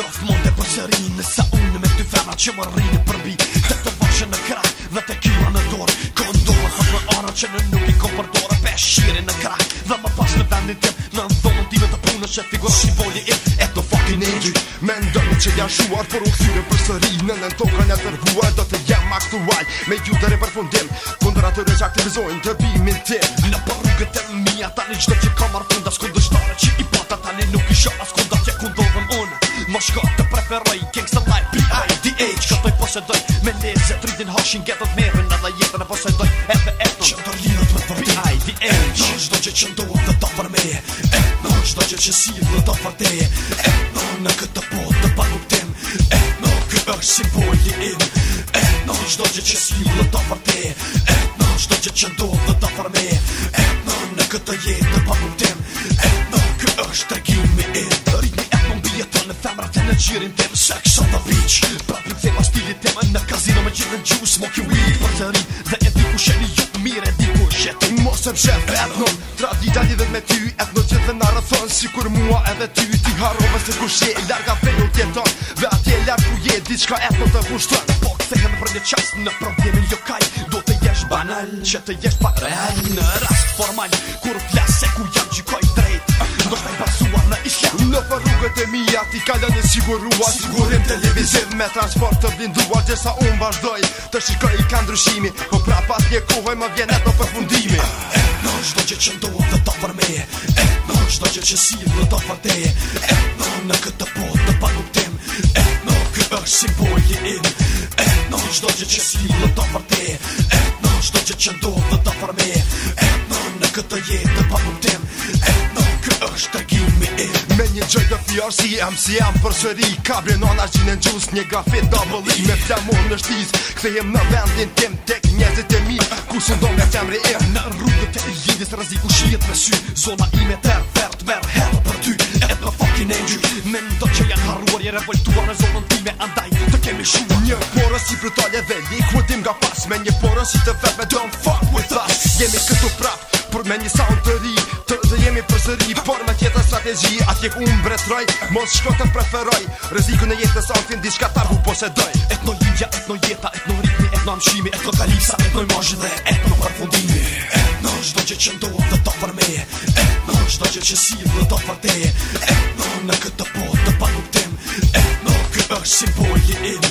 Gros mund të përsërin në sa unë me ty fëra që më rrinë përbi Të të vashë në krak dhe të kima në dorë Ko të dorë në arë që në nuk i kom përdore Pe shirin në krak dhe më pas në vendin tim Në ndonë thonë tive të punë që figurë që i bolje im E të fokin e gjy Me ndërmi që janë shuar për u këthyre përsërin Në në në tokën e tërvua e do të jem aktual Me ju e për fundim Kondër aktivizojnë të bimin tim Në po e mija tani qdo që funda posedoj Me leze, tritin hoshin, getot merën, Në jetën e posedoj E dhe e të të lirë të përbi A i e në në në që që dhe të për me E në në shdo që që si dhe të për te E në në këtë po të pa tem E në në këtë është si im E në në shdo që që si dhe të për te E në në shdo që që dhe të për me E në në këtë jetë të pa tem E në në këtë ë gjirin tem Sex on the beach Prapin tema stili tema Në kazino me gjirin gju Smoky weed Për të ri Dhe e di ku sheni ju jo Mire di ku sheni Mos e pshef Etno Tradita një me ty Etno që dhe narathon Si kur mua edhe ty Ti harove se ku shje Larga fejnë u tjeton Dhe atje larg ku je Di qka etno të pushton Po këse hem për një qas Në problemin jo kaj Do të jesh banal Që të jesh pa real Në rast Kur flas se Në për rrugët e mi ati kalla në sigurua Sigurim televiziv me transport të blindua Gjesa unë vazhdoj të shikoj i ka ndryshimi Po pra pas një kuhoj më vjen e do përfundimi fundimi E në shdo që që ndohë dhe të për me E në shdo që që si dhe të për te në këtë po të pa nuptim E këtë është si bojë i në E në shdo që që si dhe të për te E në shdo që që ndohë dhe ta për me në këtë jetë të pa nuptim Kësh të me një gjoj të fjarë si jam si jam për sëri Kabri në anë ashtinë në gjusë një gafi double Me flamon në shtizë Këtë jem në vendin tim tek njëzit e mi së ndonë nga femre e Në rrugët e i lindis rëzi ku me sy Zona ime me ter, ter, të merë herë për ty E për fucking angel Me në që janë haruar jere revoltuar në zonën ti me andaj Të kemi shumë Një porës si brutale dhe një nga pas Me një porës si të vetë me don't fuck with us Jemi këtu prap Por me një sound të ri Të dhe jemi për sëri Por me tjetër strategi Atje ku më bretroj Mos shko të preferoj Reziku në jetë të sound Fin diska po se doj Etno lindja, etno jeta Etno ritmi, etno amshimi Etno kalipsa, etno imajnë dhe Etno përfundimi Etno shdo që që ndohë dhe të për me Etno shdo që që si dhe të për te Etno në këtë po të pa nuktim Etno kë është simboli im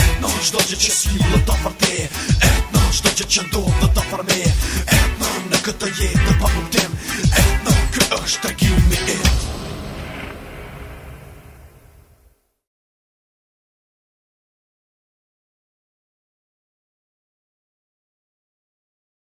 Etno shdo që që si dhe të për te Etno shdo që që ndohë dhe të për me etno, këtë jetë pa problem Edhe kë është të gjumë e